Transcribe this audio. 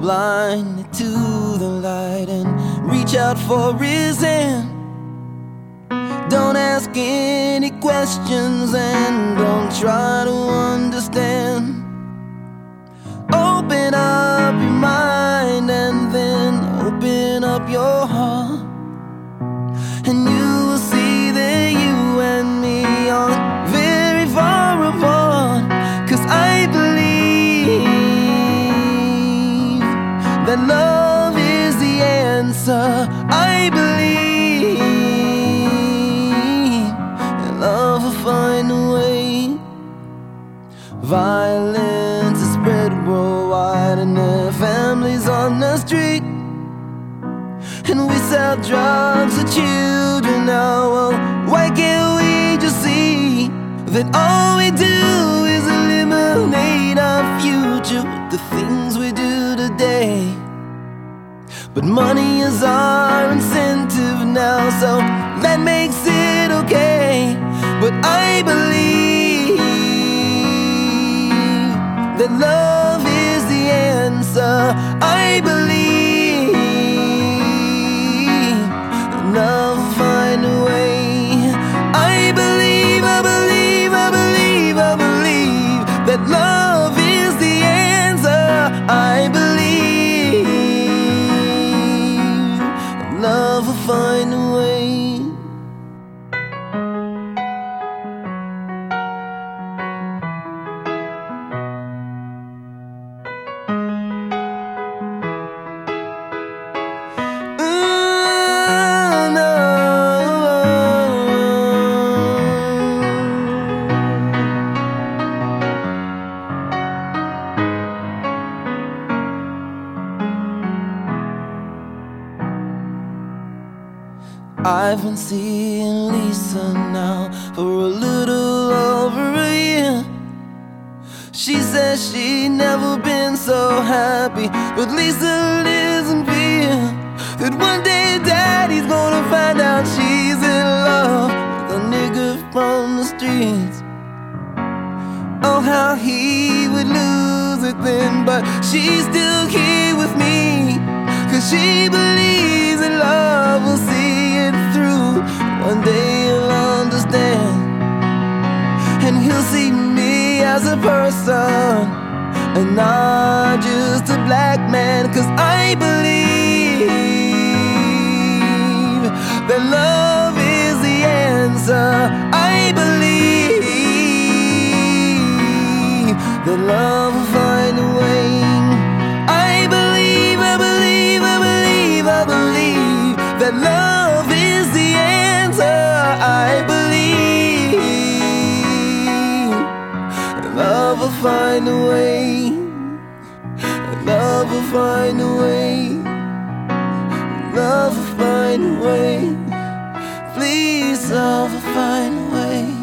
blindly to the light and reach out for his hand. Don't ask any questions and don't try to understand. Open up that love is the answer. I believe that love will find a way. Violence is spread worldwide, and their families on the street. And we sell drugs to children now. Well, why can't we just see that all we do is eliminate our future with the things we do today? But money is our incentive now, so that makes it okay. But I believe that love is the answer. I believe I've been seeing Lisa now for a little over a year. She says she'd never been so happy, but Lisa lives in fear that one day daddy's gonna find out she's in love with a nigga from the streets. Oh, how he would lose it then, but she's still here with me. Cause she believes as a person, and not just a black man. Cause I believe that love is the answer. I believe that love will find a way. I believe, I believe, I believe, I believe that love love will find a way. Love will find a way. Love will find a way. Please, love will find a way.